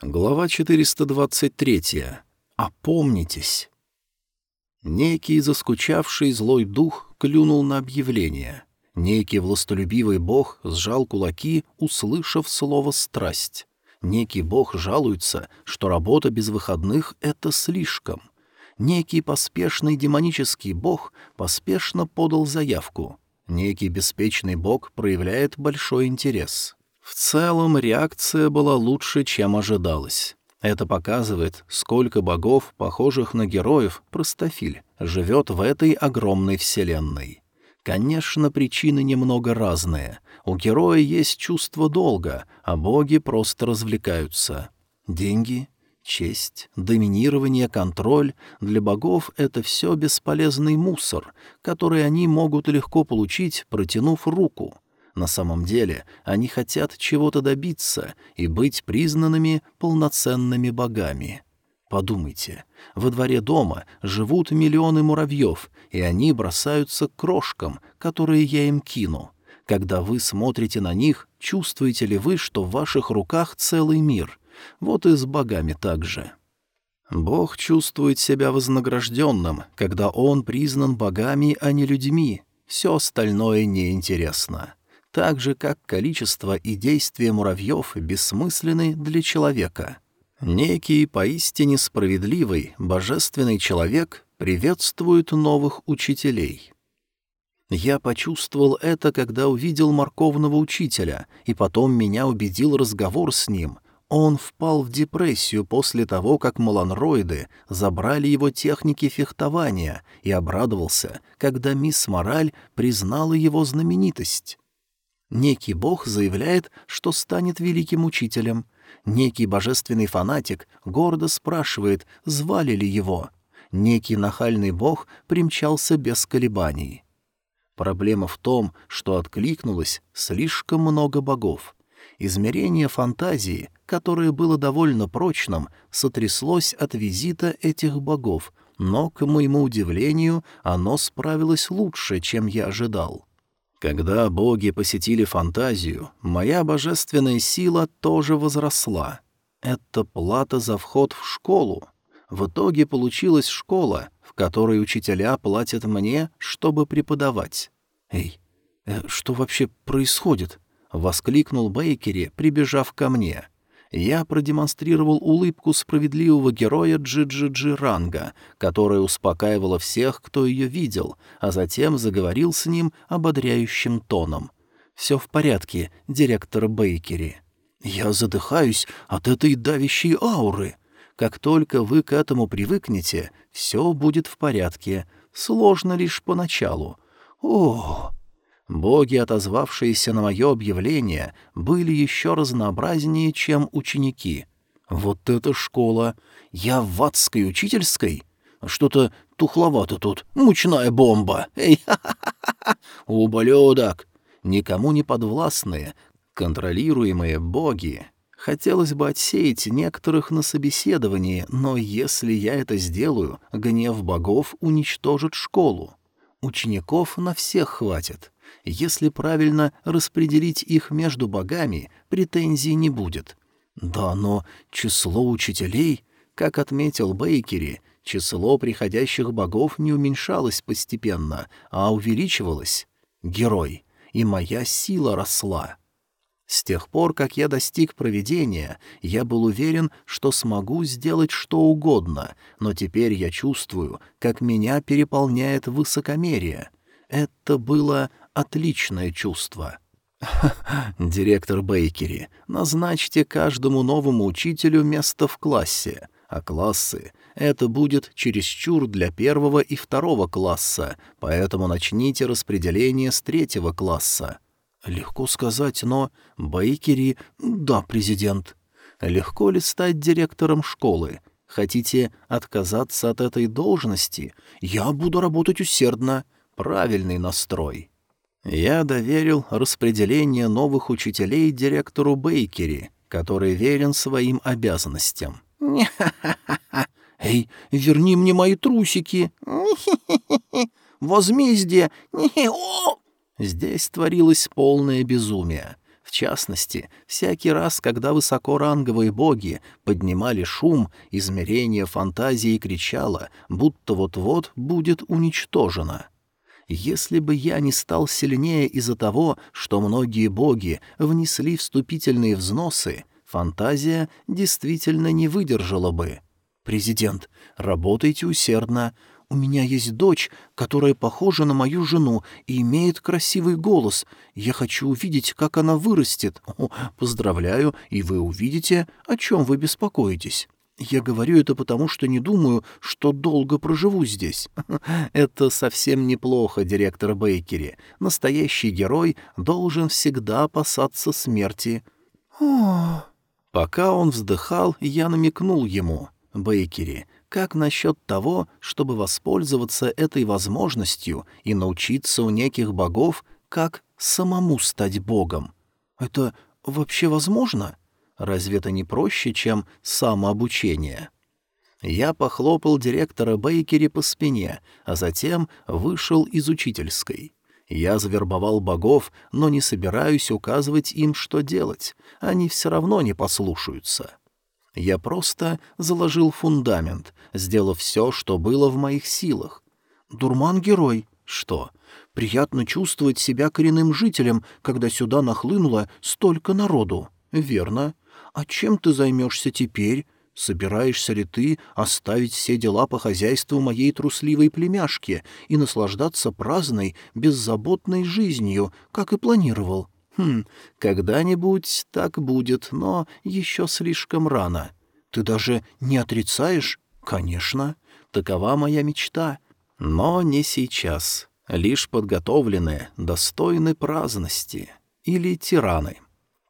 Глава 423. Опомнитесь. Некий заскучавший злой дух клюнул на объявление. Некий властолюбивый бог сжал кулаки, услышав слово «страсть». Некий бог жалуется, что работа без выходных — это слишком. Некий поспешный демонический бог поспешно подал заявку. Некий беспечный бог проявляет большой интерес. В целом реакция была лучше, чем ожидалось. Это показывает, сколько богов, похожих на героев, простофиль, живет в этой огромной вселенной. Конечно, причины немного разные. У героя есть чувство долга, а боги просто развлекаются. Деньги, честь, доминирование, контроль — для богов это все бесполезный мусор, который они могут легко получить, протянув руку — на самом деле они хотят чего-то добиться и быть признанными полноценными богами. Подумайте, во дворе дома живут миллионы муравьев, и они бросаются к крошкам, которые я им кину. Когда вы смотрите на них, чувствуете ли вы, что в ваших руках целый мир? Вот и с богами так же. Бог чувствует себя вознагражденным, когда он признан богами, а не людьми. Все остальное неинтересно так же, как количество и действие муравьев бессмысленны для человека. Некий поистине справедливый, божественный человек приветствует новых учителей. Я почувствовал это, когда увидел морковного учителя, и потом меня убедил разговор с ним. Он впал в депрессию после того, как маланроиды забрали его техники фехтования и обрадовался, когда мисс Мораль признала его знаменитость. Некий бог заявляет, что станет великим учителем. Некий божественный фанатик гордо спрашивает, звали ли его. Некий нахальный бог примчался без колебаний. Проблема в том, что откликнулось слишком много богов. Измерение фантазии, которое было довольно прочным, сотряслось от визита этих богов, но, к моему удивлению, оно справилось лучше, чем я ожидал. Когда боги посетили фантазию, моя божественная сила тоже возросла. Это плата за вход в школу. В итоге получилась школа, в которой учителя платят мне, чтобы преподавать. «Эй, э, что вообще происходит?» — воскликнул Бейкери, прибежав ко мне я продемонстрировал улыбку справедливого героя Джи-Джи-Джи Ранга, которая успокаивала всех, кто ее видел, а затем заговорил с ним ободряющим тоном. «Все в порядке, директор Бейкери. Я задыхаюсь от этой давящей ауры. Как только вы к этому привыкнете, все будет в порядке. Сложно лишь поначалу. О, Боги, отозвавшиеся на мое объявление, были еще разнообразнее, чем ученики. Вот это школа! Я в адской учительской? Что-то тухловато тут, мучная бомба! Эй, ха-ха-ха! Ублюдок! Никому не подвластные, контролируемые боги. Хотелось бы отсеять некоторых на собеседовании, но если я это сделаю, гнев богов уничтожит школу. Учеников на всех хватит. Если правильно распределить их между богами, претензий не будет. Да, но число учителей, как отметил Бейкери, число приходящих богов не уменьшалось постепенно, а увеличивалось. Герой. И моя сила росла. С тех пор, как я достиг проведения, я был уверен, что смогу сделать что угодно, но теперь я чувствую, как меня переполняет высокомерие. Это было отличное чувство. «Директор Бейкери, назначьте каждому новому учителю место в классе, а классы — это будет чересчур для первого и второго класса, поэтому начните распределение с третьего класса». «Легко сказать, но Бейкери... Да, президент». «Легко ли стать директором школы? Хотите отказаться от этой должности? Я буду работать усердно. Правильный настрой». Я доверил распределение новых учителей директору Бейкери, который верен своим обязанностям. «Эй, верни мне мои трусики!» «Возмездие!» Здесь творилось полное безумие. В частности, всякий раз, когда высокоранговые боги поднимали шум, измерение фантазии кричало, будто вот-вот будет уничтожено. Если бы я не стал сильнее из-за того, что многие боги внесли вступительные взносы, фантазия действительно не выдержала бы. «Президент, работайте усердно. У меня есть дочь, которая похожа на мою жену и имеет красивый голос. Я хочу увидеть, как она вырастет. О, поздравляю, и вы увидите, о чем вы беспокоитесь. Я говорю это потому, что не думаю, что долго проживу здесь. Это совсем неплохо, директор Бейкери. Настоящий герой должен всегда опасаться смерти. Пока он вздыхал, я намекнул ему. Бейкери, как насчет того, чтобы воспользоваться этой возможностью и научиться у неких богов, как самому стать богом? Это вообще возможно? Разве это не проще, чем самообучение? Я похлопал директора Бейкери по спине, а затем вышел из учительской. Я завербовал богов, но не собираюсь указывать им, что делать. Они все равно не послушаются. Я просто заложил фундамент, сделав все, что было в моих силах. Дурман-герой. Что? Приятно чувствовать себя коренным жителем, когда сюда нахлынуло столько народу. Верно. А чем ты займешься теперь? Собираешься ли ты оставить все дела по хозяйству моей трусливой племяшки и наслаждаться праздной, беззаботной жизнью, как и планировал? Хм, когда-нибудь так будет, но еще слишком рано. Ты даже не отрицаешь? Конечно. Такова моя мечта. Но не сейчас. Лишь подготовленные, достойны праздности. Или тираны.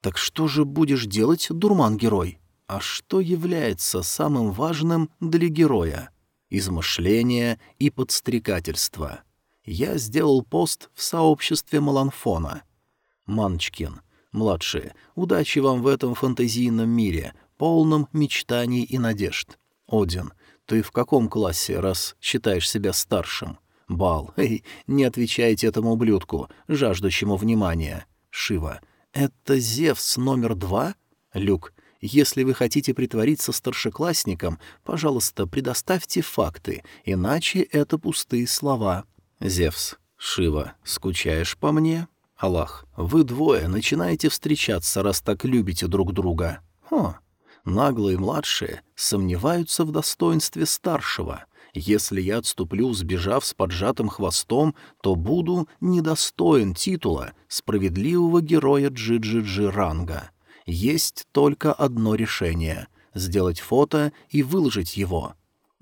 Так что же будешь делать, дурман-герой? А что является самым важным для героя? Измышление и подстрекательство. Я сделал пост в сообществе Маланфона — Манчкин. Младшие, удачи вам в этом фантазийном мире, полном мечтаний и надежд. Один. Ты в каком классе, раз считаешь себя старшим? Бал. Эй, не отвечайте этому ублюдку, жаждущему внимания. Шива. Это Зевс номер два? Люк. Если вы хотите притвориться старшеклассником, пожалуйста, предоставьте факты, иначе это пустые слова. Зевс. Шива. Скучаешь по мне? Аллах, вы двое начинаете встречаться, раз так любите друг друга. Хо. Наглые младшие сомневаются в достоинстве старшего. Если я отступлю, сбежав с поджатым хвостом, то буду недостоин титула справедливого героя Джи-Джи-Джи ранга. Есть только одно решение — сделать фото и выложить его.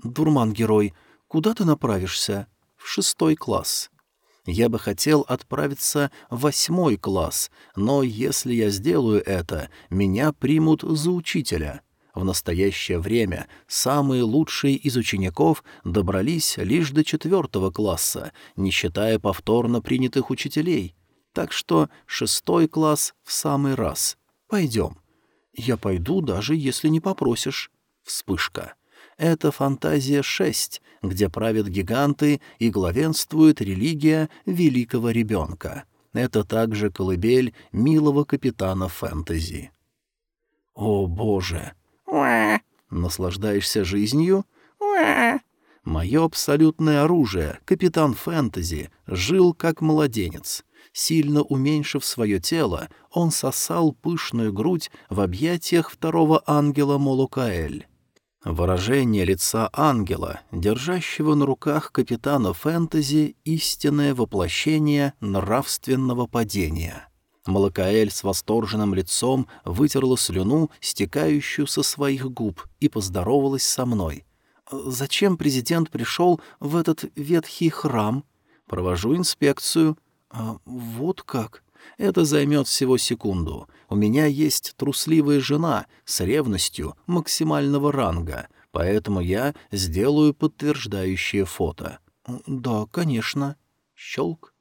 «Дурман-герой, куда ты направишься?» «В шестой класс». Я бы хотел отправиться в восьмой класс, но если я сделаю это, меня примут за учителя. В настоящее время самые лучшие из учеников добрались лишь до четвертого класса, не считая повторно принятых учителей. Так что шестой класс в самый раз. Пойдем. Я пойду, даже если не попросишь. Вспышка. Это фантазия 6, где правят гиганты и главенствует религия великого ребенка. Это также колыбель милого капитана фэнтези. О, боже! Наслаждаешься жизнью? Мое абсолютное оружие, капитан фэнтези, жил как младенец. Сильно уменьшив свое тело, он сосал пышную грудь в объятиях второго ангела Молукаэль. Выражение лица ангела, держащего на руках капитана фэнтези, истинное воплощение нравственного падения. Малакаэль с восторженным лицом вытерла слюну, стекающую со своих губ, и поздоровалась со мной. «Зачем президент пришел в этот ветхий храм? Провожу инспекцию». А, «Вот как?» Это займет всего секунду. У меня есть трусливая жена с ревностью максимального ранга, поэтому я сделаю подтверждающее фото. Да, конечно. Щелк.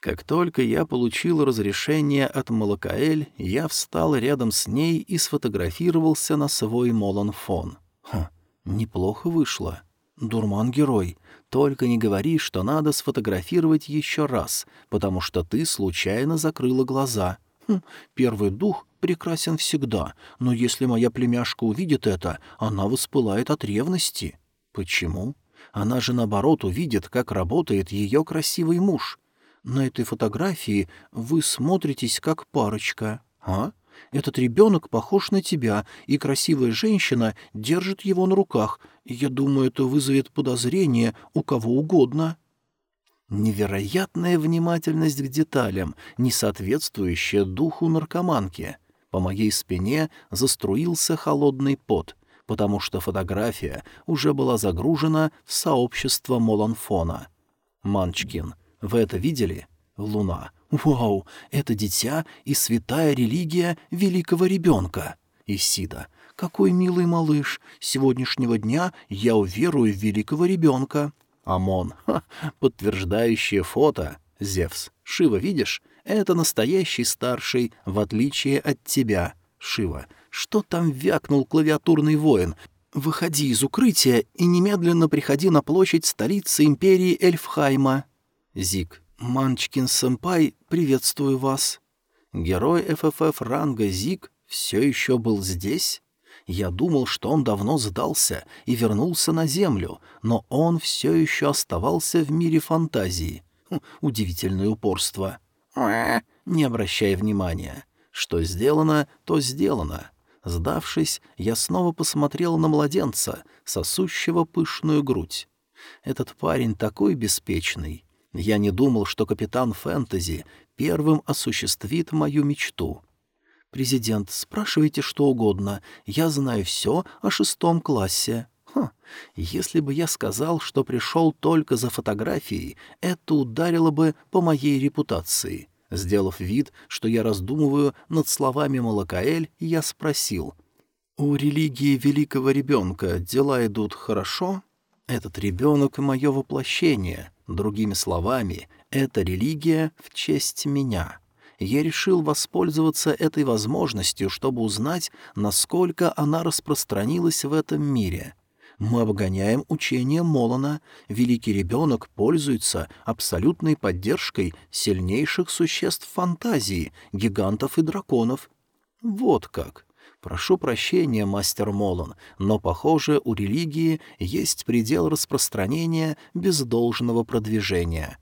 Как только я получил разрешение от Малакаэль, я встал рядом с ней и сфотографировался на свой Моланфон. Хм, неплохо вышло. Дурман-герой. Только не говори, что надо сфотографировать еще раз, потому что ты случайно закрыла глаза. Хм, первый дух прекрасен всегда, но если моя племяшка увидит это, она воспылает от ревности. Почему? Она же, наоборот, увидит, как работает ее красивый муж. На этой фотографии вы смотритесь как парочка. А? Этот ребенок похож на тебя, и красивая женщина держит его на руках. Я думаю, это вызовет подозрение у кого угодно». Невероятная внимательность к деталям, не соответствующая духу наркоманки. По моей спине заструился холодный пот, потому что фотография уже была загружена в сообщество Моланфона. «Манчкин, вы это видели?» «Луна. Вау, это дитя и святая религия великого ребенка. Исида, какой милый малыш. С сегодняшнего дня я уверую в великого ребенка. Амон, ха, подтверждающее фото. Зевс, Шива, видишь? Это настоящий старший, в отличие от тебя. Шива, что там вякнул клавиатурный воин? Выходи из укрытия и немедленно приходи на площадь столицы империи Эльфхайма. Зик, «Манчкин-сэмпай, приветствую вас». Герой ФФФ ранга Зик все еще был здесь? Я думал, что он давно сдался и вернулся на Землю, но он все еще оставался в мире фантазии. Хм, удивительное упорство. Не обращай внимания. Что сделано, то сделано. Сдавшись, я снова посмотрел на младенца, сосущего пышную грудь. Этот парень такой беспечный. Я не думал, что капитан фэнтези первым осуществит мою мечту. «Президент, спрашивайте что угодно. Я знаю все о шестом классе». Ха, если бы я сказал, что пришел только за фотографией, это ударило бы по моей репутации. Сделав вид, что я раздумываю над словами Малакаэль, я спросил. «У религии великого ребенка дела идут хорошо?» «Этот ребенок — мое воплощение. Другими словами, это религия в честь меня. Я решил воспользоваться этой возможностью, чтобы узнать, насколько она распространилась в этом мире. Мы обгоняем учение Молона. Великий ребенок пользуется абсолютной поддержкой сильнейших существ фантазии, гигантов и драконов. Вот как. Прошу прощения, мастер Молон, но, похоже, у религии есть предел распространения без должного продвижения.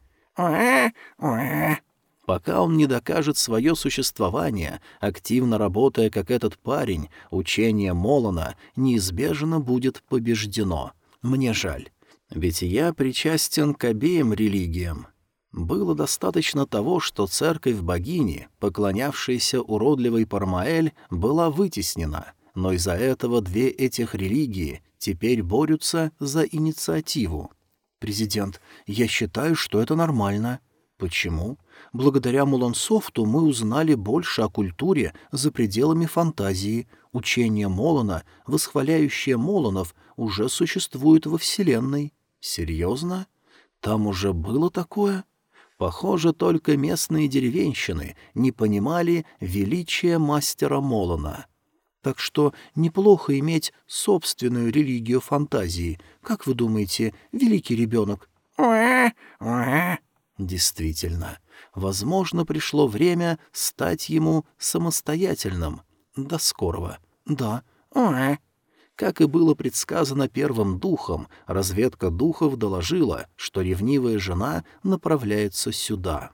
Пока он не докажет свое существование, активно работая как этот парень, учение Молона неизбежно будет побеждено. Мне жаль. Ведь я причастен к обеим религиям. Было достаточно того, что церковь богини, поклонявшаяся уродливой Пармаэль, была вытеснена, но из-за этого две этих религии теперь борются за инициативу. «Президент, я считаю, что это нормально». «Почему?» Благодаря Мулансофту мы узнали больше о культуре за пределами фантазии. Учение Молона, восхваляющее Молонов, уже существует во Вселенной. Серьезно? Там уже было такое?» Похоже, только местные деревенщины не понимали величия мастера Молона. Так что неплохо иметь собственную религию фантазии. Как вы думаете, великий ребенок? Действительно, возможно, пришло время стать ему самостоятельным. До скорого. Да. Как и было предсказано первым духом, разведка духов доложила, что ревнивая жена направляется сюда.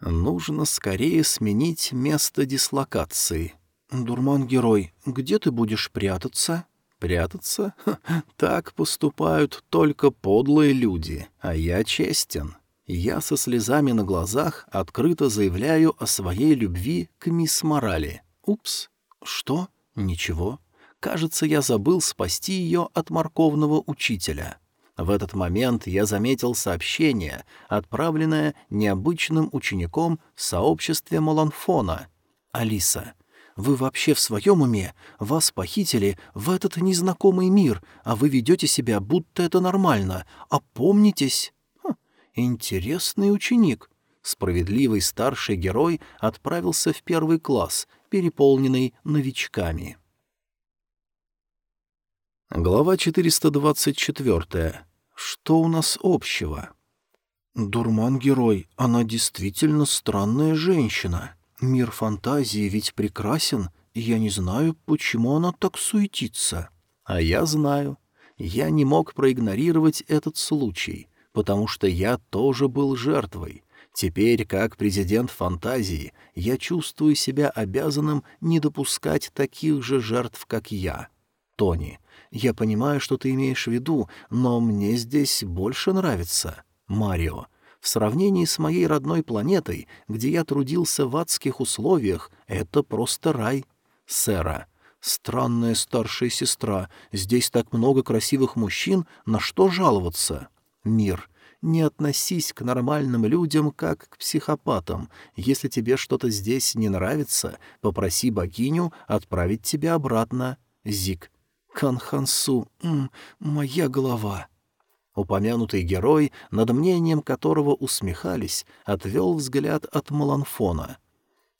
Нужно скорее сменить место дислокации. «Дурман-герой, где ты будешь прятаться?» «Прятаться? Ха, так поступают только подлые люди, а я честен. Я со слезами на глазах открыто заявляю о своей любви к мисс Морали. Упс. Что? Ничего. Кажется, я забыл спасти ее от морковного учителя. В этот момент я заметил сообщение, отправленное необычным учеником в сообществе Маланфона. «Алиса, вы вообще в своем уме? Вас похитили в этот незнакомый мир, а вы ведете себя, будто это нормально. Опомнитесь!» хм, «Интересный ученик». Справедливый старший герой отправился в первый класс, переполненный новичками. Глава 424. Что у нас общего? Дурман-герой, она действительно странная женщина. Мир фантазии ведь прекрасен, и я не знаю, почему она так суетится. А я знаю. Я не мог проигнорировать этот случай, потому что я тоже был жертвой. Теперь, как президент фантазии, я чувствую себя обязанным не допускать таких же жертв, как я. Тони, я понимаю, что ты имеешь в виду, но мне здесь больше нравится. Марио, в сравнении с моей родной планетой, где я трудился в адских условиях, это просто рай. Сэра, странная старшая сестра, здесь так много красивых мужчин, на что жаловаться? Мир, не относись к нормальным людям, как к психопатам. Если тебе что-то здесь не нравится, попроси богиню отправить тебя обратно. Зик. Канхансу, моя голова. Упомянутый герой, над мнением которого усмехались, отвел взгляд от Маланфона.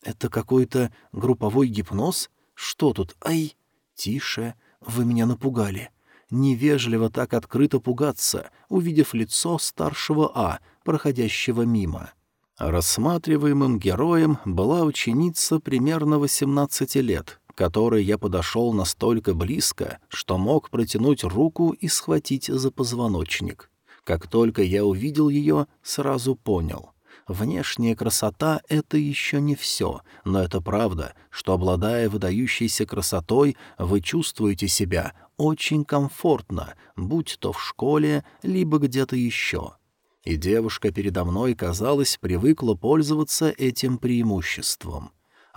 «Это какой-то групповой гипноз? Что тут? Ай!» «Тише, вы меня напугали». Невежливо так открыто пугаться, увидев лицо старшего А, проходящего мимо. Рассматриваемым героем была ученица примерно 18 лет, которой я подошел настолько близко, что мог протянуть руку и схватить за позвоночник. Как только я увидел ее, сразу понял. Внешняя красота — это еще не все, но это правда, что, обладая выдающейся красотой, вы чувствуете себя очень комфортно, будь то в школе, либо где-то еще. И девушка передо мной, казалось, привыкла пользоваться этим преимуществом.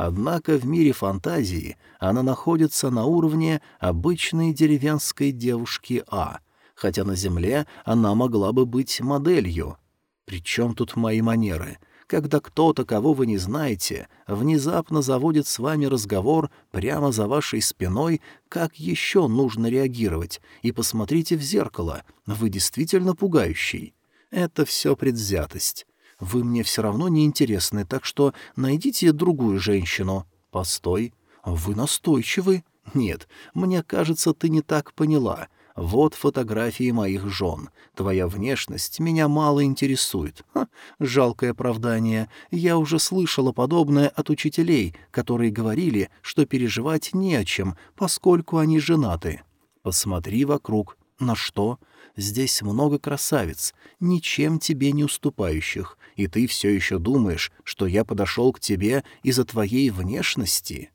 Однако в мире фантазии она находится на уровне обычной деревенской девушки А, хотя на Земле она могла бы быть моделью. Причем тут мои манеры? Когда кто-то, кого вы не знаете, внезапно заводит с вами разговор прямо за вашей спиной, как еще нужно реагировать? И посмотрите в зеркало, вы действительно пугающий. Это все предвзятость. Вы мне все равно не интересны, так что найдите другую женщину. Постой. Вы настойчивы? Нет, мне кажется, ты не так поняла. Вот фотографии моих жен. Твоя внешность меня мало интересует. Ха, жалкое оправдание. Я уже слышала подобное от учителей, которые говорили, что переживать не о чем, поскольку они женаты. Посмотри вокруг. На что? Здесь много красавиц, ничем тебе не уступающих, и ты все еще думаешь, что я подошел к тебе из-за твоей внешности?»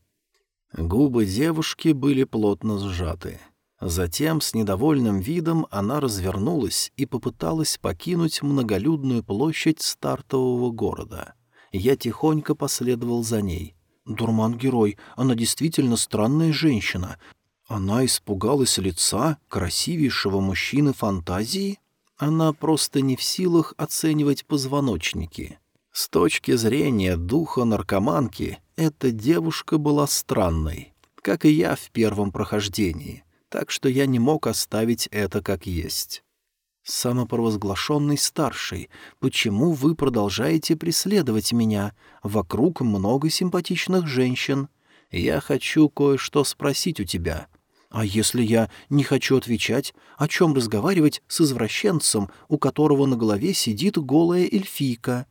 Губы девушки были плотно сжаты. Затем с недовольным видом она развернулась и попыталась покинуть многолюдную площадь стартового города. Я тихонько последовал за ней. «Дурман-герой, она действительно странная женщина. Она испугалась лица красивейшего мужчины фантазии? Она просто не в силах оценивать позвоночники. С точки зрения духа наркоманки, эта девушка была странной, как и я в первом прохождении, так что я не мог оставить это как есть. «Самопровозглашенный старший, почему вы продолжаете преследовать меня? Вокруг много симпатичных женщин. Я хочу кое-что спросить у тебя. А если я не хочу отвечать, о чем разговаривать с извращенцем, у которого на голове сидит голая эльфийка?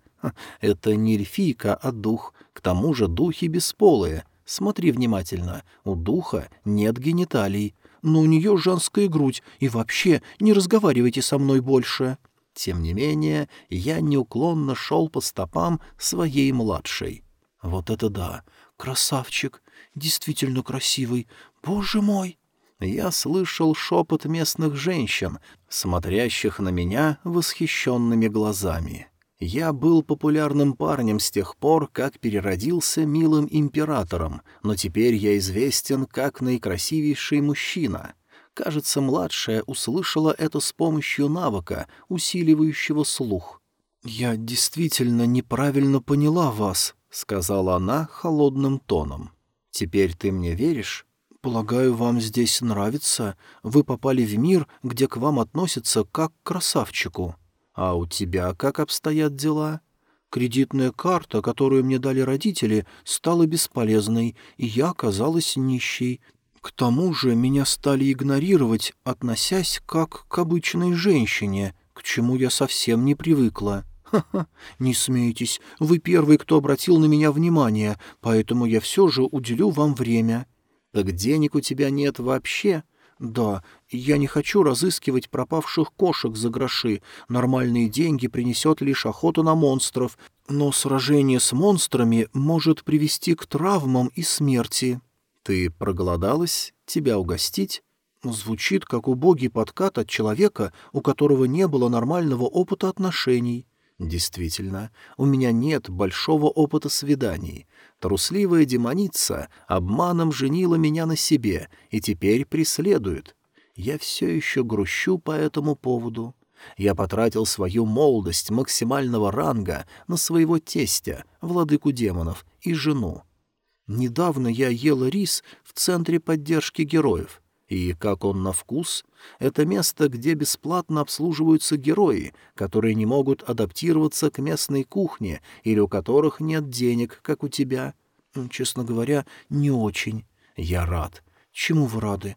Это не эльфийка, а дух. К тому же духи бесполые. Смотри внимательно. У духа нет гениталий. Но у нее женская грудь. И вообще, не разговаривайте со мной больше. Тем не менее, я неуклонно шел по стопам своей младшей. Вот это да! Красавчик! Действительно красивый! Боже мой! Я слышал шепот местных женщин, смотрящих на меня восхищенными глазами. Я был популярным парнем с тех пор, как переродился милым императором, но теперь я известен как наикрасивейший мужчина. Кажется, младшая услышала это с помощью навыка, усиливающего слух. «Я действительно неправильно поняла вас», — сказала она холодным тоном. «Теперь ты мне веришь?» «Полагаю, вам здесь нравится. Вы попали в мир, где к вам относятся как к красавчику. А у тебя как обстоят дела?» Кредитная карта, которую мне дали родители, стала бесполезной, и я оказалась нищей. К тому же меня стали игнорировать, относясь как к обычной женщине, к чему я совсем не привыкла. Ха-ха, не смейтесь, вы первый, кто обратил на меня внимание, поэтому я все же уделю вам время. Так денег у тебя нет вообще? Да, я не хочу разыскивать пропавших кошек за гроши. Нормальные деньги принесет лишь охота на монстров, но сражение с монстрами может привести к травмам и смерти. Ты проголодалась? Тебя угостить? Звучит как убогий подкат от человека, у которого не было нормального опыта отношений. Действительно, у меня нет большого опыта свиданий. Трусливая демоница обманом женила меня на себе и теперь преследует. Я все еще грущу по этому поводу. Я потратил свою молодость максимального ранга на своего тестя, владыку демонов, и жену. Недавно я ела рис в центре поддержки героев — и как он на вкус? Это место, где бесплатно обслуживаются герои, которые не могут адаптироваться к местной кухне или у которых нет денег, как у тебя. Честно говоря, не очень. Я рад. Чему вы рады?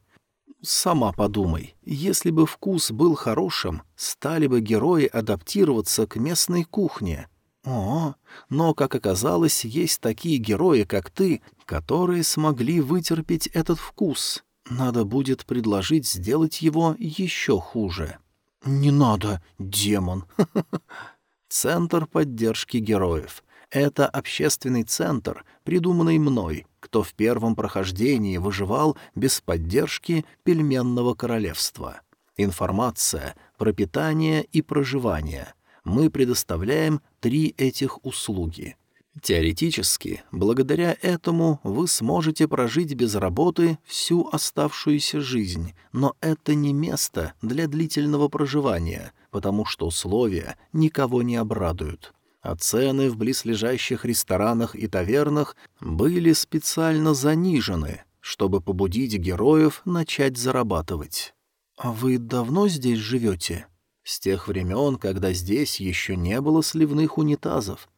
Сама подумай, если бы вкус был хорошим, стали бы герои адаптироваться к местной кухне. О, но, как оказалось, есть такие герои, как ты, которые смогли вытерпеть этот вкус. Надо будет предложить сделать его еще хуже. «Не надо, демон!» Центр поддержки героев. Это общественный центр, придуманный мной, кто в первом прохождении выживал без поддержки пельменного королевства. Информация, пропитание и проживание. Мы предоставляем три этих услуги — Теоретически, благодаря этому вы сможете прожить без работы всю оставшуюся жизнь, но это не место для длительного проживания, потому что условия никого не обрадуют. А цены в близлежащих ресторанах и тавернах были специально занижены, чтобы побудить героев начать зарабатывать. «А вы давно здесь живете?» «С тех времен, когда здесь еще не было сливных унитазов»,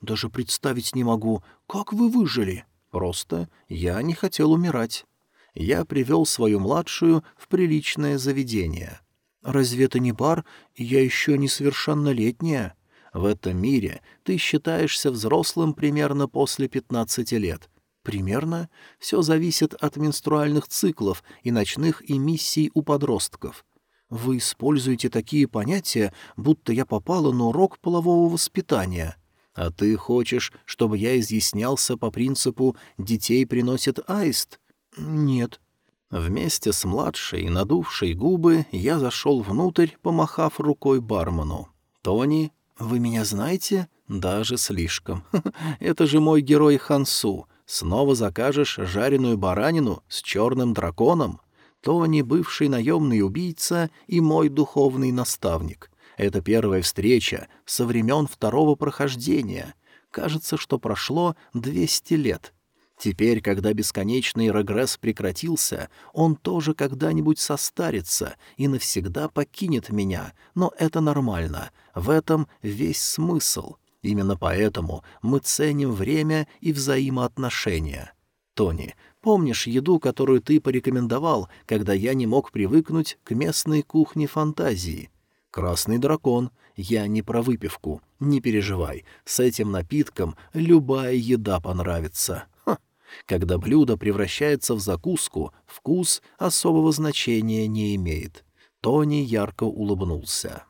«Даже представить не могу. Как вы выжили?» «Просто я не хотел умирать. Я привел свою младшую в приличное заведение». «Разве это не бар? Я еще несовершеннолетняя». «В этом мире ты считаешься взрослым примерно после пятнадцати лет». «Примерно? Все зависит от менструальных циклов и ночных эмиссий у подростков». «Вы используете такие понятия, будто я попала на урок полового воспитания». А ты хочешь, чтобы я изъяснялся по принципу «детей приносит аист»? Нет. Вместе с младшей, надувшей губы, я зашел внутрь, помахав рукой бармену. «Тони, вы меня знаете?» «Даже слишком. Это же мой герой Хансу. Снова закажешь жареную баранину с черным драконом?» Тони — бывший наемный убийца и мой духовный наставник. Это первая встреча со времен второго прохождения. Кажется, что прошло 200 лет. Теперь, когда бесконечный регресс прекратился, он тоже когда-нибудь состарится и навсегда покинет меня, но это нормально, в этом весь смысл. Именно поэтому мы ценим время и взаимоотношения. Тони, помнишь еду, которую ты порекомендовал, когда я не мог привыкнуть к местной кухне фантазии? «Красный дракон. Я не про выпивку. Не переживай. С этим напитком любая еда понравится». Ха. Когда блюдо превращается в закуску, вкус особого значения не имеет. Тони ярко улыбнулся.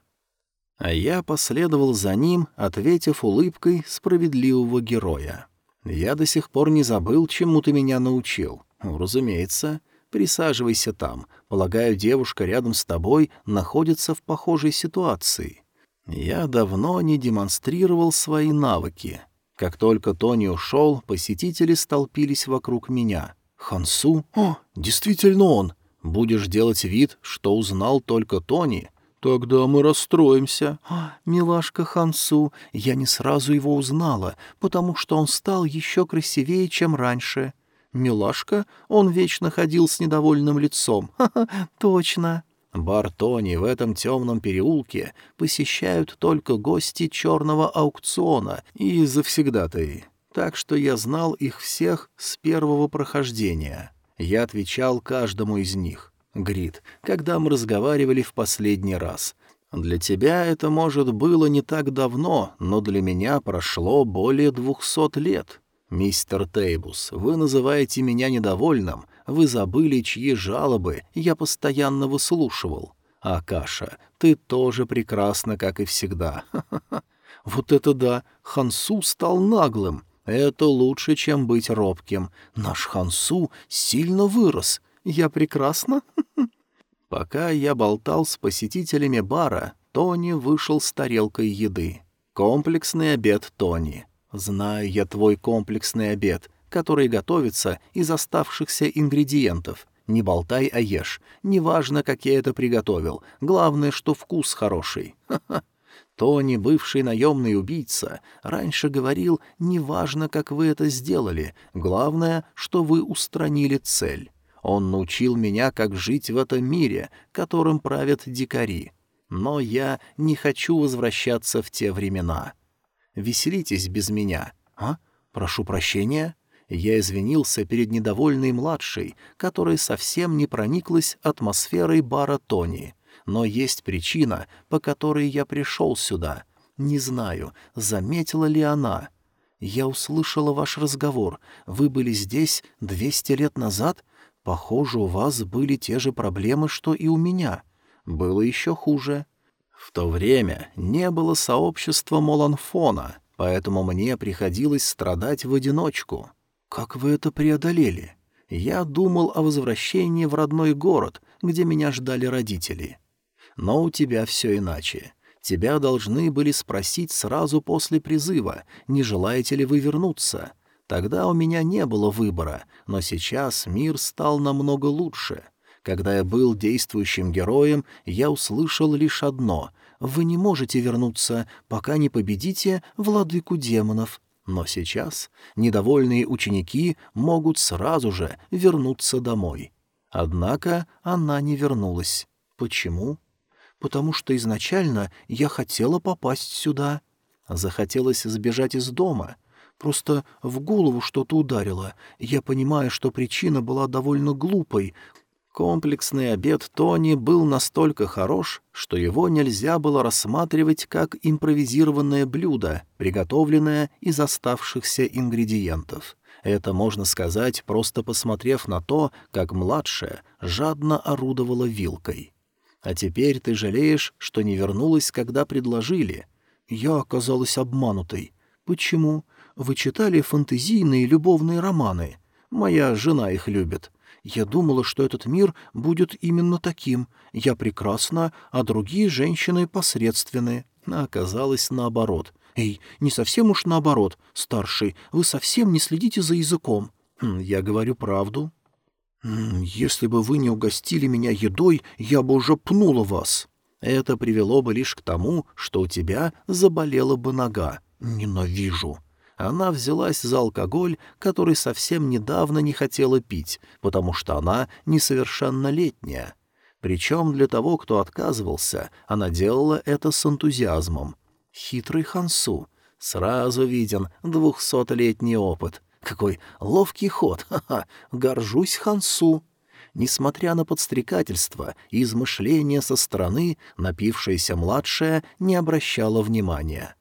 А я последовал за ним, ответив улыбкой справедливого героя. «Я до сих пор не забыл, чему ты меня научил. Разумеется, Присаживайся там. Полагаю, девушка рядом с тобой находится в похожей ситуации. Я давно не демонстрировал свои навыки. Как только Тони ушел, посетители столпились вокруг меня. «Хансу? О, действительно он! Будешь делать вид, что узнал только Тони?» «Тогда мы расстроимся». «Милашка Хансу, я не сразу его узнала, потому что он стал еще красивее, чем раньше». Милашка? Он вечно ходил с недовольным лицом. Ха-ха, точно. Бар Тони в этом темном переулке посещают только гости черного аукциона и завсегдатаи. Так что я знал их всех с первого прохождения. Я отвечал каждому из них. Грит, когда мы разговаривали в последний раз. Для тебя это, может, было не так давно, но для меня прошло более двухсот лет. Мистер Тейбус, вы называете меня недовольным, вы забыли, чьи жалобы я постоянно выслушивал. А Каша, ты тоже прекрасна, как и всегда. Вот это да, Хансу стал наглым. Это лучше, чем быть робким. Наш Хансу сильно вырос. Я прекрасна? Пока я болтал с посетителями бара, Тони вышел с тарелкой еды. Комплексный обед Тони. Знаю я твой комплексный обед, который готовится из оставшихся ингредиентов. Не болтай, а ешь. Неважно, как я это приготовил. Главное, что вкус хороший. Тони, бывший наемный убийца, раньше говорил, неважно, как вы это сделали, главное, что вы устранили цель. Он научил меня, как жить в этом мире, которым правят дикари. Но я не хочу возвращаться в те времена. Веселитесь без меня. А? Прошу прощения. Я извинился перед недовольной младшей, которая совсем не прониклась атмосферой бара Тони. Но есть причина, по которой я пришел сюда. Не знаю, заметила ли она. Я услышала ваш разговор. Вы были здесь двести лет назад? Похоже, у вас были те же проблемы, что и у меня. Было еще хуже. В то время не было сообщества Моланфона, поэтому мне приходилось страдать в одиночку. Как вы это преодолели? Я думал о возвращении в родной город, где меня ждали родители. Но у тебя все иначе. Тебя должны были спросить сразу после призыва, не желаете ли вы вернуться. Тогда у меня не было выбора, но сейчас мир стал намного лучше. Когда я был действующим героем, я услышал лишь одно — «Вы не можете вернуться, пока не победите владыку демонов». Но сейчас недовольные ученики могут сразу же вернуться домой. Однако она не вернулась. Почему? Потому что изначально я хотела попасть сюда. Захотелось сбежать из дома — Просто в голову что-то ударило. Я понимаю, что причина была довольно глупой. Комплексный обед Тони был настолько хорош, что его нельзя было рассматривать как импровизированное блюдо, приготовленное из оставшихся ингредиентов. Это можно сказать, просто посмотрев на то, как младшая жадно орудовала вилкой. А теперь ты жалеешь, что не вернулась, когда предложили. Я оказалась обманутой. Почему? Вы читали фэнтезийные любовные романы? Моя жена их любит. Я думала, что этот мир будет именно таким. Я прекрасна, а другие женщины посредственные. А оказалось наоборот. Эй, не совсем уж наоборот. Старший, вы совсем не следите за языком. Хм, я говорю правду. Если бы вы не угостили меня едой, я бы уже пнула вас. Это привело бы лишь к тому, что у тебя заболела бы нога. Ненавижу она взялась за алкоголь, который совсем недавно не хотела пить, потому что она несовершеннолетняя. Причем для того, кто отказывался, она делала это с энтузиазмом. Хитрый Хансу. Сразу виден двухсотлетний опыт. Какой ловкий ход, ха-ха, горжусь Хансу. Несмотря на подстрекательство и измышления со стороны, напившаяся младшая не обращала внимания.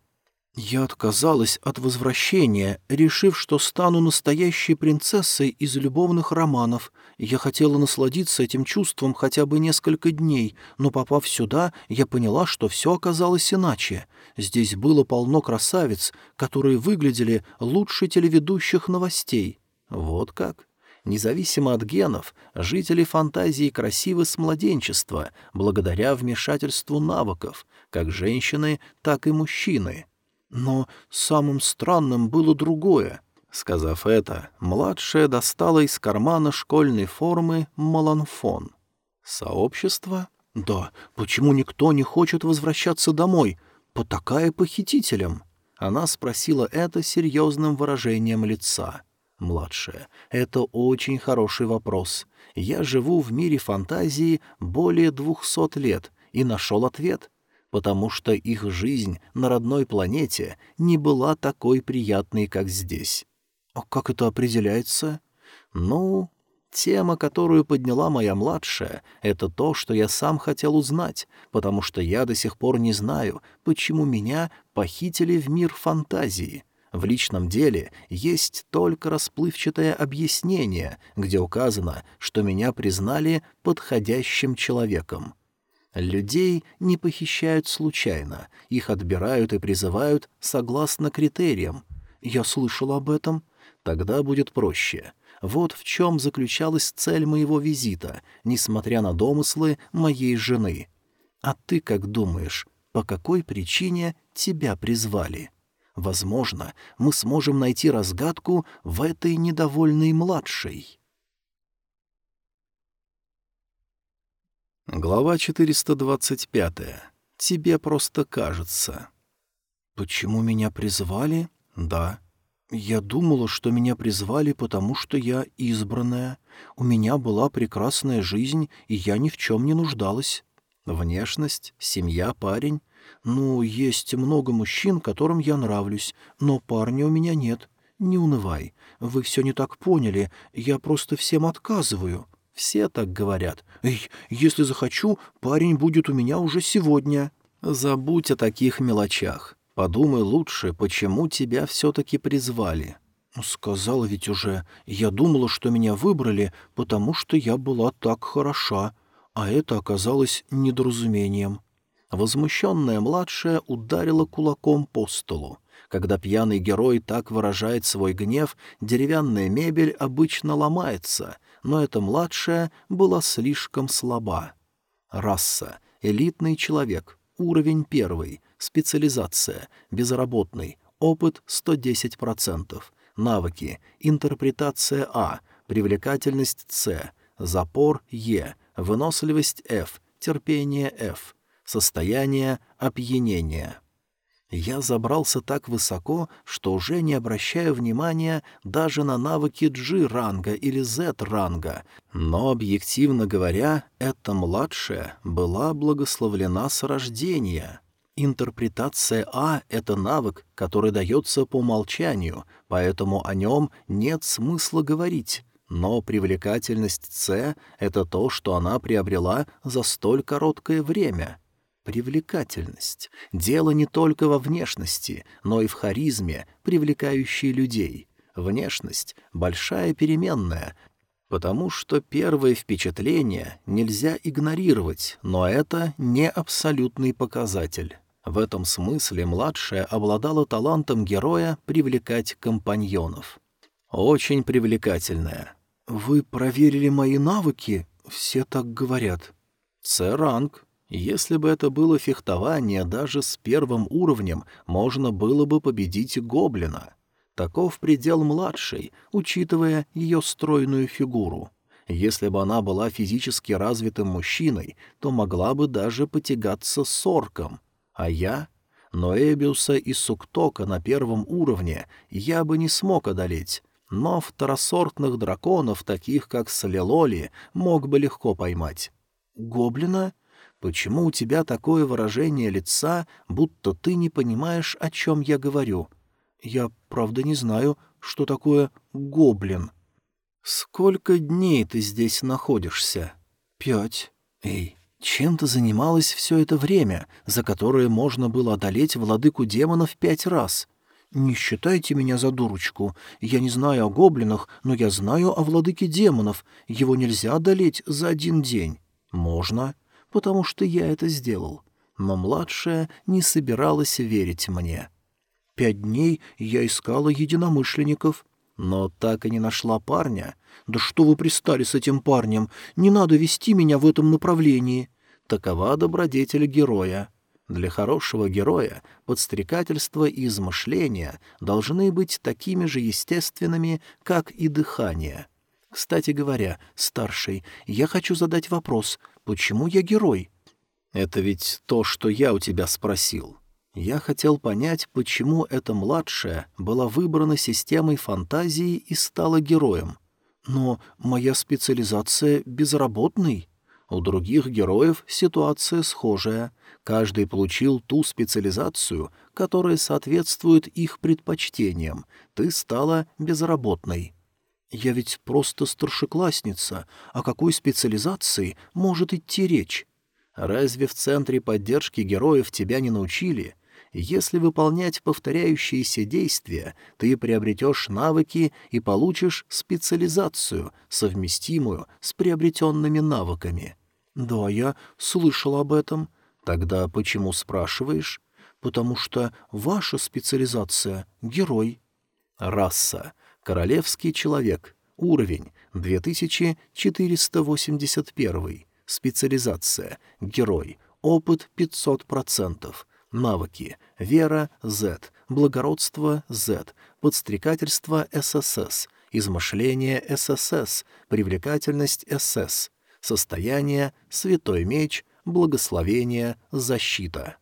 Я отказалась от возвращения, решив, что стану настоящей принцессой из любовных романов. Я хотела насладиться этим чувством хотя бы несколько дней, но, попав сюда, я поняла, что все оказалось иначе. Здесь было полно красавиц, которые выглядели лучше телеведущих новостей. Вот как? Независимо от генов, жители фантазии красивы с младенчества, благодаря вмешательству навыков, как женщины, так и мужчины. Но самым странным было другое. Сказав это, младшая достала из кармана школьной формы маланфон. «Сообщество? Да, почему никто не хочет возвращаться домой? Потакая похитителям?» Она спросила это серьезным выражением лица. «Младшая, это очень хороший вопрос. Я живу в мире фантазии более двухсот лет и нашел ответ потому что их жизнь на родной планете не была такой приятной, как здесь. А как это определяется? Ну, Тема, которую подняла моя младшая, это то, что я сам хотел узнать, потому что я до сих пор не знаю, почему меня похитили в мир фантазии. В личном деле есть только расплывчатое объяснение, где указано, что меня признали подходящим человеком. Людей не похищают случайно, их отбирают и призывают согласно критериям. Я слышал об этом. Тогда будет проще — вот в чем заключалась цель моего визита, несмотря на домыслы моей жены. А ты как думаешь, по какой причине тебя призвали? Возможно, мы сможем найти разгадку в этой недовольной младшей. Глава 425. Тебе просто кажется. Почему меня призвали? Да. «Я думала, что меня призвали, потому что я избранная. У меня была прекрасная жизнь, и я ни в чем не нуждалась. Внешность, семья, парень. Ну, есть много мужчин, которым я нравлюсь, но парня у меня нет. Не унывай. Вы все не так поняли, я просто всем отказываю». Все так говорят. «Эй, если захочу, парень будет у меня уже сегодня». Забудь о таких мелочах. Подумай лучше, почему тебя все-таки призвали». «Сказала ведь уже. Я думала, что меня выбрали, потому что я была так хороша, а это оказалось недоразумением». Возмущенная младшая ударила кулаком по столу. Когда пьяный герой так выражает свой гнев, деревянная мебель обычно ломается, но эта младшая была слишком слаба. Раса. Элитный человек. Уровень первый. Специализация. Безработный. Опыт 110%. Навыки. Интерпретация А. Привлекательность С. Запор Е. Выносливость F. Терпение F. Состояние опьянения. Я забрался так высоко, что уже не обращаю внимания даже на навыки G-ранга или Z-ранга, но, объективно говоря, эта младшая была благословлена с рождения. Интерпретация А — это навык, который дается по умолчанию, поэтому о нем нет смысла говорить. Но привлекательность С — это то, что она приобрела за столь короткое время. Привлекательность. Дело не только во внешности, но и в харизме, привлекающей людей. Внешность — большая переменная, потому что первое впечатление нельзя игнорировать, но это не абсолютный показатель. В этом смысле младшая обладала талантом героя привлекать компаньонов. Очень привлекательная. «Вы проверили мои навыки? Все так говорят». «С-ранг. Если бы это было фехтование, даже с первым уровнем можно было бы победить гоблина. Таков предел младшей, учитывая ее стройную фигуру». Если бы она была физически развитым мужчиной, то могла бы даже потягаться с орком, а я? Но Эбиуса и Суктока на первом уровне я бы не смог одолеть, но второсортных драконов, таких как Слелоли, мог бы легко поймать. «Гоблина? Почему у тебя такое выражение лица, будто ты не понимаешь, о чем я говорю? Я, правда, не знаю, что такое гоблин». «Сколько дней ты здесь находишься?» «Пять. Эй, чем ты занималась все это время, за которое можно было одолеть владыку демонов пять раз? Не считайте меня за дурочку. Я не знаю о гоблинах, но я знаю о владыке демонов. Его нельзя одолеть за один день. Можно, потому что я это сделал. Но младшая не собиралась верить мне. Пять дней я искала единомышленников, но так и не нашла парня. Да что вы пристали с этим парнем? Не надо вести меня в этом направлении. Такова добродетель героя. Для хорошего героя подстрекательство и измышления должны быть такими же естественными, как и дыхание. Кстати говоря, старший, я хочу задать вопрос, почему я герой? Это ведь то, что я у тебя спросил. Я хотел понять, почему эта младшая была выбрана системой фантазии и стала героем. Но моя специализация — безработный. У других героев ситуация схожая. Каждый получил ту специализацию, которая соответствует их предпочтениям. Ты стала безработной. Я ведь просто старшеклассница. О какой специализации может идти речь? Разве в Центре поддержки героев тебя не научили? Если выполнять повторяющиеся действия, ты приобретешь навыки и получишь специализацию, совместимую с приобретенными навыками. Да, я слышал об этом. Тогда почему спрашиваешь? Потому что ваша специализация — герой. Раса. Королевский человек. Уровень 2481. Специализация. Герой. Опыт 500%. Навыки. Вера – Z. Благородство – Z. Подстрекательство – ССС. Измышление – ССС. Привлекательность – СС. Состояние – Святой Меч. Благословение – Защита.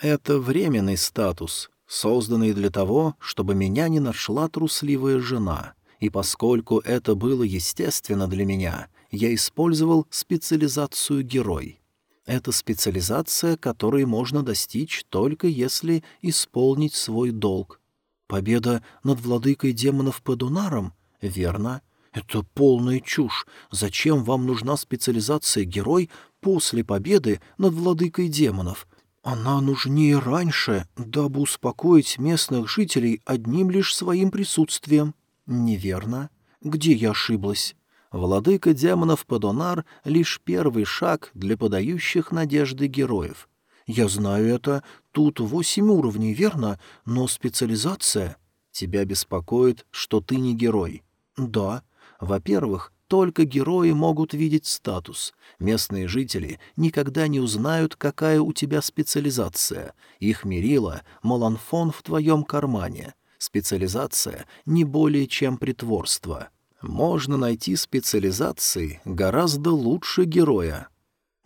Это временный статус, созданный для того, чтобы меня не нашла трусливая жена. И поскольку это было естественно для меня — я использовал специализацию «Герой». Это специализация, которой можно достичь только если исполнить свой долг. Победа над владыкой демонов Падунаром? Верно. Это полная чушь. Зачем вам нужна специализация «Герой» после победы над владыкой демонов? Она нужнее раньше, дабы успокоить местных жителей одним лишь своим присутствием. Неверно. Где я ошиблась? Владыка демонов Падонар — лишь первый шаг для подающих надежды героев. Я знаю это. Тут восемь уровней, верно? Но специализация... Тебя беспокоит, что ты не герой. Да. Во-первых, только герои могут видеть статус. Местные жители никогда не узнают, какая у тебя специализация. Их мерило — маланфон в твоем кармане. Специализация — не более чем притворство можно найти специализации гораздо лучше героя.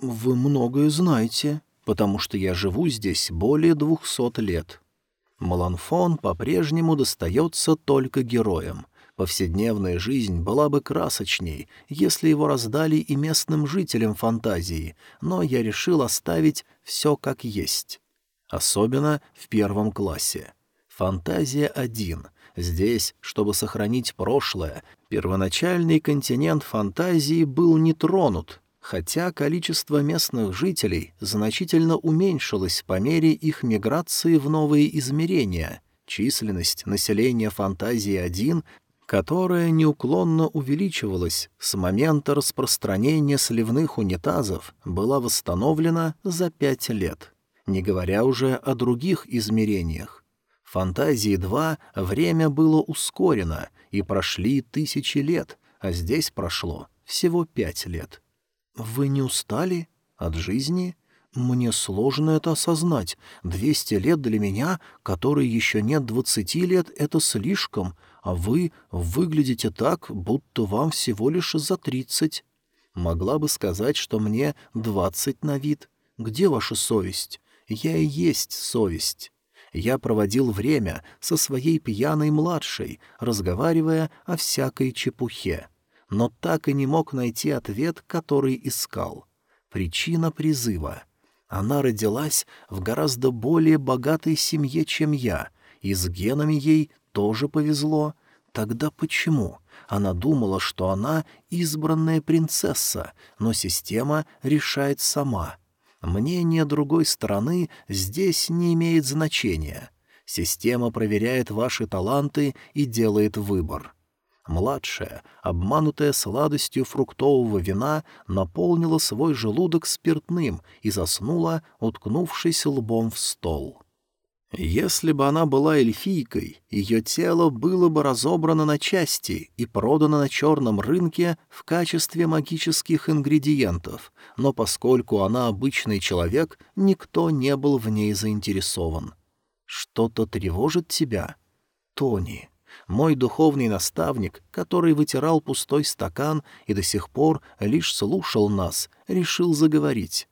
Вы многое знаете, потому что я живу здесь более двухсот лет. Маланфон по-прежнему достается только героям. Повседневная жизнь была бы красочней, если его раздали и местным жителям фантазии, но я решил оставить все как есть. Особенно в первом классе. Фантазия один. Здесь, чтобы сохранить прошлое, Первоначальный континент фантазии был не тронут, хотя количество местных жителей значительно уменьшилось по мере их миграции в новые измерения. Численность населения фантазии-1 которая неуклонно увеличивалась с момента распространения сливных унитазов, была восстановлена за пять лет, не говоря уже о других измерениях. Фантазии 2 время было ускорено — и прошли тысячи лет, а здесь прошло всего пять лет. Вы не устали от жизни? Мне сложно это осознать. Двести лет для меня, которой еще нет двадцати лет, это слишком, а вы выглядите так, будто вам всего лишь за тридцать. Могла бы сказать, что мне двадцать на вид. Где ваша совесть? Я и есть совесть я проводил время со своей пьяной младшей, разговаривая о всякой чепухе, но так и не мог найти ответ, который искал. Причина призыва. Она родилась в гораздо более богатой семье, чем я, и с генами ей тоже повезло. Тогда почему? Она думала, что она избранная принцесса, но система решает сама — Мнение другой стороны здесь не имеет значения. Система проверяет ваши таланты и делает выбор. Младшая, обманутая сладостью фруктового вина, наполнила свой желудок спиртным и заснула, уткнувшись лбом в стол. Если бы она была эльфийкой, ее тело было бы разобрано на части и продано на черном рынке в качестве магических ингредиентов, но поскольку она обычный человек, никто не был в ней заинтересован. Что-то тревожит тебя? Тони. Мой духовный наставник, который вытирал пустой стакан и до сих пор лишь слушал нас, решил заговорить.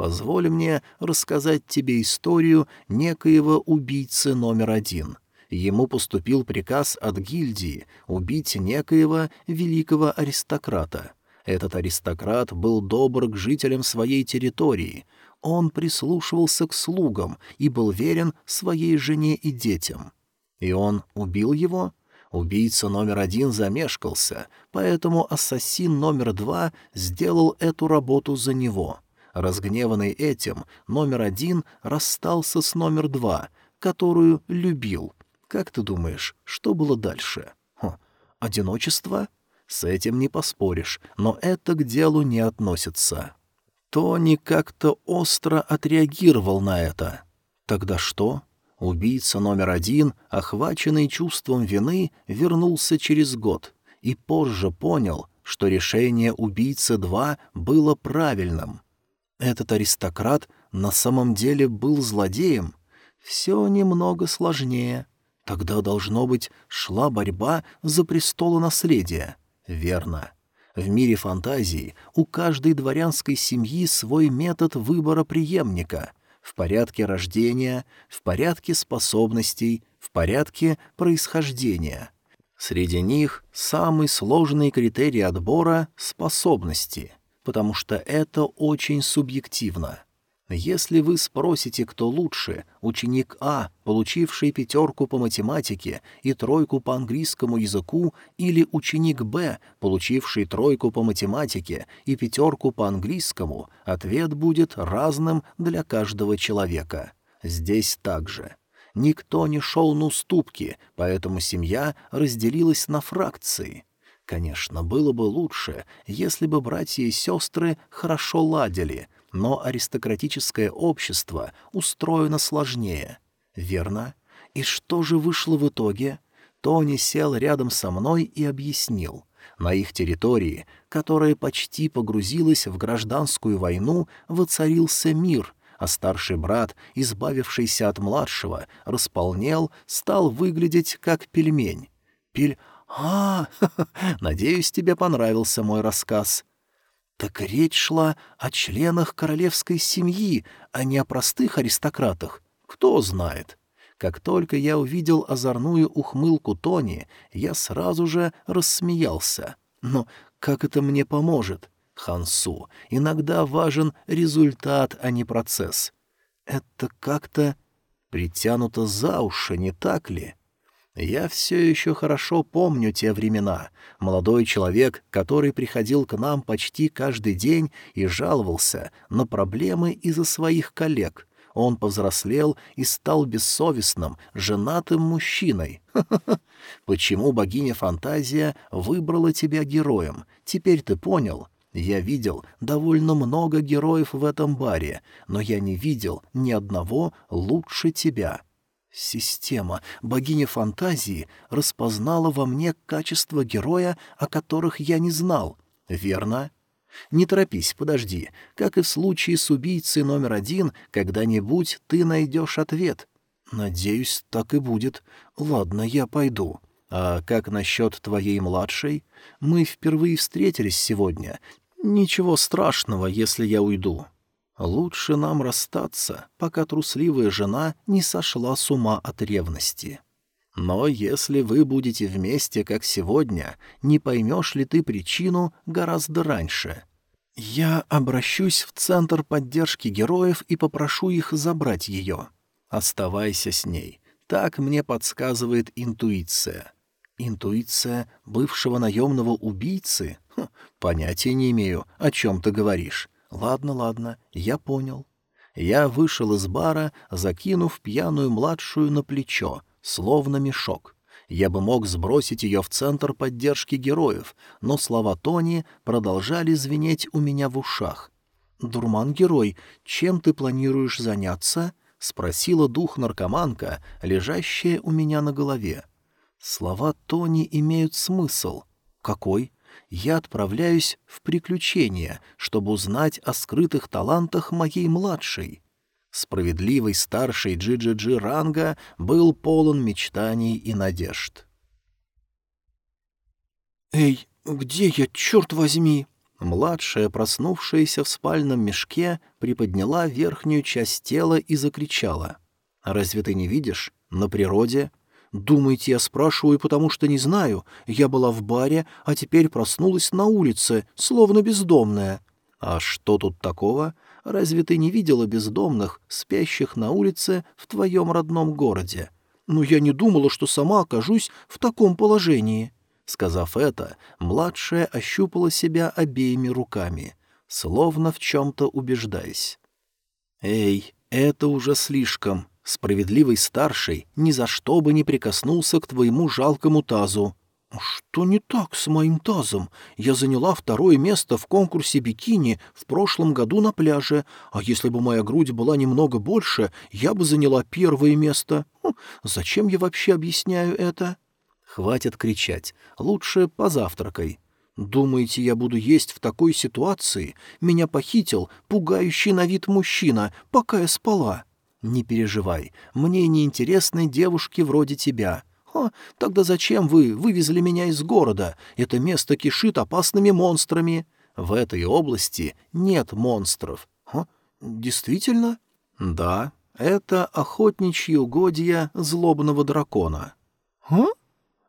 Позволь мне рассказать тебе историю некоего убийцы номер один. Ему поступил приказ от гильдии убить некоего великого аристократа. Этот аристократ был добр к жителям своей территории. Он прислушивался к слугам и был верен своей жене и детям. И он убил его? Убийца номер один замешкался, поэтому ассасин номер два сделал эту работу за него. Разгневанный этим, номер один расстался с номер два, которую любил. Как ты думаешь, что было дальше? Хм, одиночество? С этим не поспоришь, но это к делу не относится. Тони как-то остро отреагировал на это. Тогда что? Убийца номер один, охваченный чувством вины, вернулся через год и позже понял, что решение убийцы-2 было правильным. Этот аристократ на самом деле был злодеем? Все немного сложнее. Тогда, должно быть, шла борьба за престолонаследие. Верно. В мире фантазии у каждой дворянской семьи свой метод выбора преемника — в порядке рождения, в порядке способностей, в порядке происхождения. Среди них самый сложный критерий отбора — способности, потому что это очень субъективно — если вы спросите, кто лучше, ученик А, получивший пятерку по математике и тройку по английскому языку, или ученик Б, получивший тройку по математике и пятерку по английскому, ответ будет разным для каждого человека. Здесь также. Никто не шел на уступки, поэтому семья разделилась на фракции. Конечно, было бы лучше, если бы братья и сестры хорошо ладили — но аристократическое общество устроено сложнее. Верно? И что же вышло в итоге? Тони сел рядом со мной и объяснил. На их территории, которая почти погрузилась в гражданскую войну, воцарился мир, а старший брат, избавившийся от младшего, располнел, стал выглядеть как пельмень. Пель... А, надеюсь, тебе понравился мой рассказ. Так речь шла о членах королевской семьи, а не о простых аристократах. Кто знает. Как только я увидел озорную ухмылку Тони, я сразу же рассмеялся. Но как это мне поможет? Хансу, иногда важен результат, а не процесс. Это как-то притянуто за уши, не так ли? Я все еще хорошо помню те времена. Молодой человек, который приходил к нам почти каждый день и жаловался на проблемы из-за своих коллег. Он повзрослел и стал бессовестным, женатым мужчиной. Почему богиня Фантазия выбрала тебя героем? Теперь ты понял? Я видел довольно много героев в этом баре, но я не видел ни одного лучше тебя. Система, богиня фантазии, распознала во мне качества героя, о которых я не знал. Верно? Не торопись, подожди. Как и в случае с убийцей номер один, когда-нибудь ты найдешь ответ. Надеюсь, так и будет. Ладно, я пойду. А как насчет твоей младшей? Мы впервые встретились сегодня. Ничего страшного, если я уйду. Лучше нам расстаться, пока трусливая жена не сошла с ума от ревности. Но если вы будете вместе, как сегодня, не поймешь ли ты причину гораздо раньше. Я обращусь в Центр поддержки героев и попрошу их забрать ее. Оставайся с ней. Так мне подсказывает интуиция. Интуиция бывшего наемного убийцы? Хм, понятия не имею, о чем ты говоришь. «Ладно, ладно, я понял». Я вышел из бара, закинув пьяную младшую на плечо, словно мешок. Я бы мог сбросить ее в центр поддержки героев, но слова Тони продолжали звенеть у меня в ушах. «Дурман-герой, чем ты планируешь заняться?» — спросила дух-наркоманка, лежащая у меня на голове. Слова Тони имеют смысл. «Какой?» Я отправляюсь в приключения, чтобы узнать о скрытых талантах моей младшей. Справедливый старший Джи-Джи-Джи ранга был полон мечтаний и надежд. «Эй, где я, черт возьми?» Младшая, проснувшаяся в спальном мешке, приподняла верхнюю часть тела и закричала. «Разве ты не видишь? На природе Думаете, я спрашиваю, потому что не знаю? Я была в баре, а теперь проснулась на улице, словно бездомная. А что тут такого? Разве ты не видела бездомных, спящих на улице в твоем родном городе? но я не думала, что сама окажусь в таком положении». Сказав это, младшая ощупала себя обеими руками, словно в чем-то убеждаясь. «Эй, это уже слишком. Справедливый старший ни за что бы не прикоснулся к твоему жалкому тазу. «Что не так с моим тазом? Я заняла второе место в конкурсе бикини в прошлом году на пляже, а если бы моя грудь была немного больше, я бы заняла первое место. Хм, зачем я вообще объясняю это?» «Хватит кричать. Лучше позавтракай». «Думаете, я буду есть в такой ситуации? Меня похитил пугающий на вид мужчина, пока я спала». «Не переживай, мне не интересны девушки вроде тебя». «Ха, тогда зачем вы вывезли меня из города? Это место кишит опасными монстрами». «В этой области нет монстров». «Ха, действительно?» «Да, это охотничьи угодья злобного дракона». «Ха?»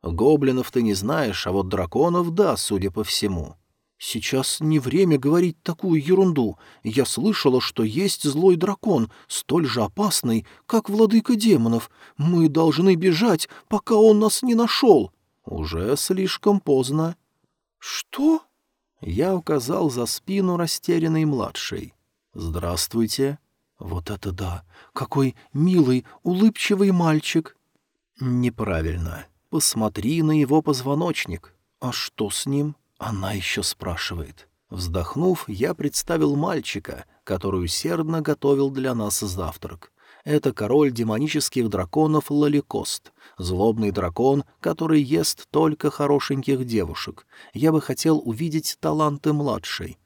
«Гоблинов ты не знаешь, а вот драконов — да, судя по всему». «Сейчас не время говорить такую ерунду. Я слышала, что есть злой дракон, столь же опасный, как владыка демонов. Мы должны бежать, пока он нас не нашел». «Уже слишком поздно». «Что?» Я указал за спину растерянной младшей. «Здравствуйте». «Вот это да! Какой милый, улыбчивый мальчик!» «Неправильно. Посмотри на его позвоночник. А что с ним?» Она еще спрашивает. Вздохнув, я представил мальчика, который усердно готовил для нас завтрак. Это король демонических драконов Лаликост, злобный дракон, который ест только хорошеньких девушек. Я бы хотел увидеть таланты младшей.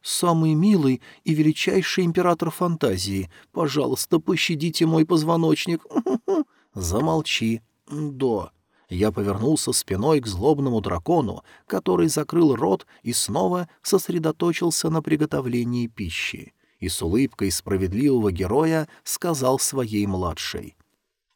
Самый милый и величайший император фантазии. Пожалуйста, пощадите мой позвоночник. Замолчи. Да. Я повернулся спиной к злобному дракону, который закрыл рот и снова сосредоточился на приготовлении пищи, и с улыбкой справедливого героя сказал своей младшей.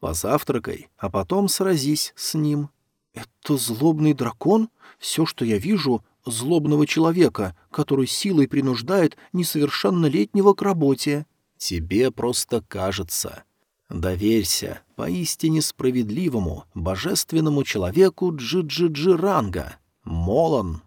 «Позавтракай, а потом сразись с ним». «Это злобный дракон? Все, что я вижу, злобного человека, который силой принуждает несовершеннолетнего к работе». «Тебе просто кажется». Доверься поистине справедливому, божественному человеку Джи-Джи-Джи Ранга. Молон